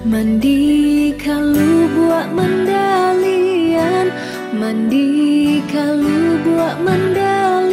Mandi kalau buat mendalian, Mandi kalau buat mendalian.